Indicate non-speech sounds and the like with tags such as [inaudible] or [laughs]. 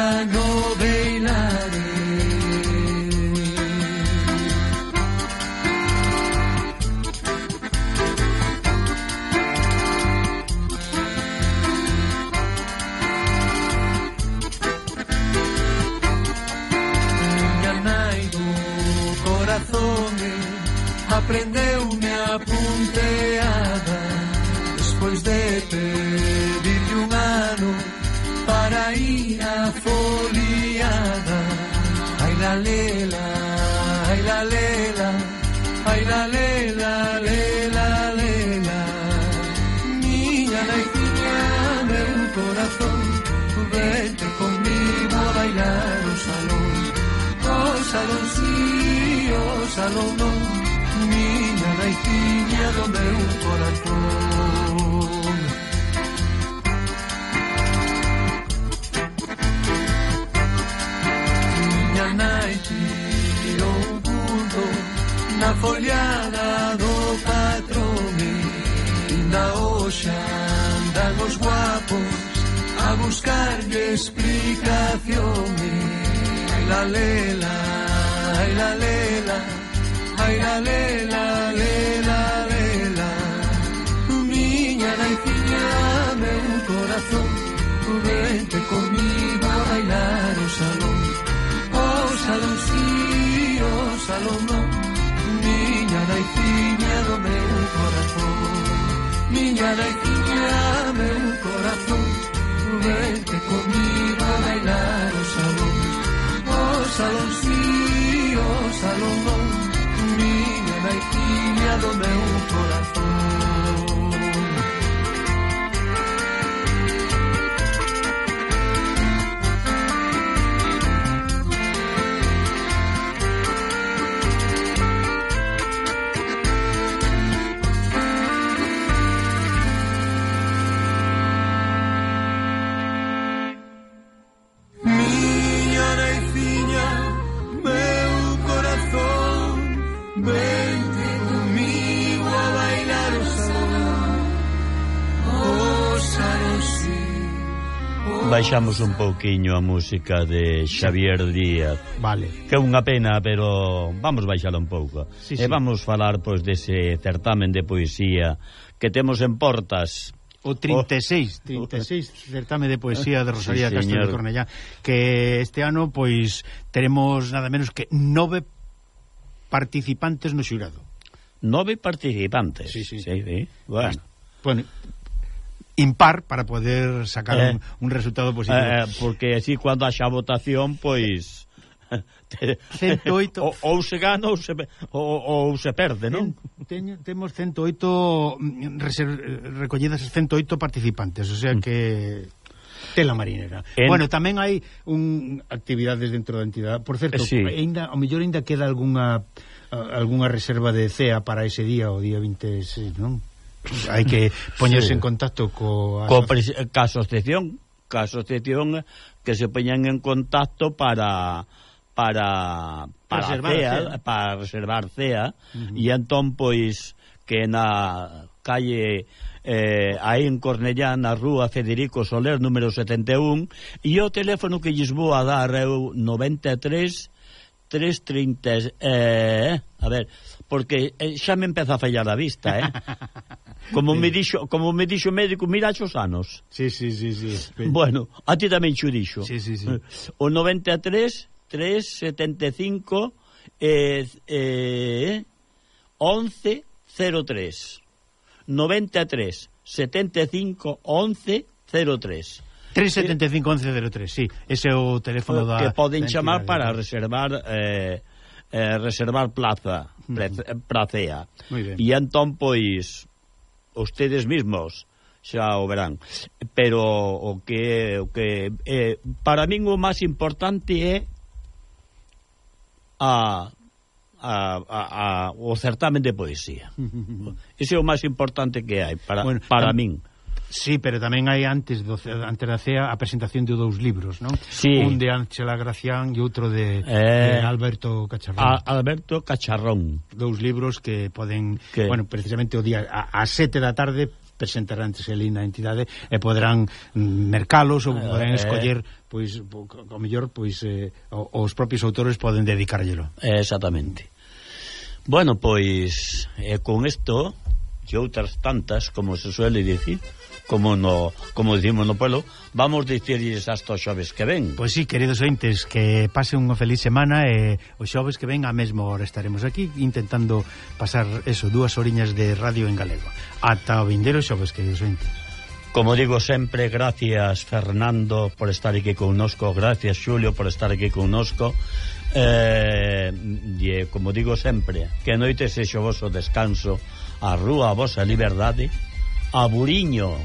ya no bailaré. aprendeume a punteada despois de pedirle un ano para ir a foliada Ai la lela, ai la. Lela Ai la lela, lela, lela Miña naiciña meu corazón. Vete conmigo a bailar o salón. O salón sí, o salón non Miña naiciña do meu corazón. foliada do patrome Inda hoxe andan os guapos A buscarlle explicacións Ai la lela, ai la lela Ai la lela, lela, lela Miña naiciña, meu corazón Vente comigo a bailar o salón. O salón sí, o salón non miña dame meu corazón, vente comigo a bailar o salón, o salón sí, o salón oh, non, Miña daiquiña do meu corazón. Baixamos un pouquiño a música de Xavier Díaz. Vale. Que é unha pena, pero vamos baixar un pouco. Sí, sí. E vamos falar pois dese certamen de poesía que temos en Portas. O 36, 36 certame de poesía de Rosalía sí, Castro señor. de Cornellá, que este ano pois teremos nada menos que nove participantes no xurado. Nove participantes. Sí, sí. sí, sí. Bueno. bueno impar para poder sacar eh, un, un resultado positivo. Eh, eh porque así cuando haxa votación, pois... [laughs] Pues... 108 [laughs] o, ou se gana ou se, ou, ou se perde, non? Teño, temos 108 mm, reser, recollidas 108 participantes, o sea mm. que tela marinera. En... Bueno, tamén hai un actividades dentro da entidade. Por certo, sí. ainda, ao mellor ainda queda algunha algunha reserva de CEA para ese día, o día 26, non? hai que poñerse sí. en contacto co co ca asociación, ca asociación eh, que se poñan en contacto para para para reservar CEA, CEA. para reservar CEA uh -huh. e entón pois que na calle eh, aí en Cornellá na rúa Federico Soler número 71 e o teléfono que lles vou a dar é o 93 330 eh ver, porque eh, xa me empeza a fallar a vista, eh? [laughs] Como me dixo, como me dixo o médico, mira os anos. Sí, sí, sí, sí. [laughs] Bueno, a ti tamén xo dixo. Sí, sí, sí. [laughs] O 93 375 eh, eh 11 03 93 75 11 03 375 1103, sí, ese é o teléfono eh, da... Que poden chamar para reservar eh, eh, reservar plaza, placea. E entón, pois, ustedes mismos xa o verán. Pero o que o que eh, para min o máis importante é a A, a, a, o certamen de poesía. [laughs] Ese é o máis importante que hai para, bueno, para min. Sí, pero tamén hai antes do, antes da CEA a presentación de dous libros, non? Sí. Un de Ángela Gracián e outro de, eh, de Alberto Cacharrón. A, Alberto Cacharrón. Dous libros que poden, que... bueno, precisamente o día a, a sete da tarde presentarán tres Selina entidade e poderán mm, mercalos ou poderán eh, escoller pois o mellor pois eh, os propios autores poden dedicárllelo. Exactamente. Bueno, pois eh, con isto e outras tantas, como se suele dicir, como no como dicimos no pueblo, vamos dicirlles hasta o xoves que ven. Pois pues sí, queridos ointes, que pase unha feliz semana e os xoves que ven a mesma hora estaremos aquí intentando pasar eso, dúas oriñas de radio en galego. Ata o vindeiro xoves, queridos ointes. Como digo sempre, gracias Fernando por estar aquí connosco, gracias Xulio por estar aquí connosco. Eh, e, como digo sempre, que noite sexo vosso descanso, a rúa a vosa liberdade, a buriño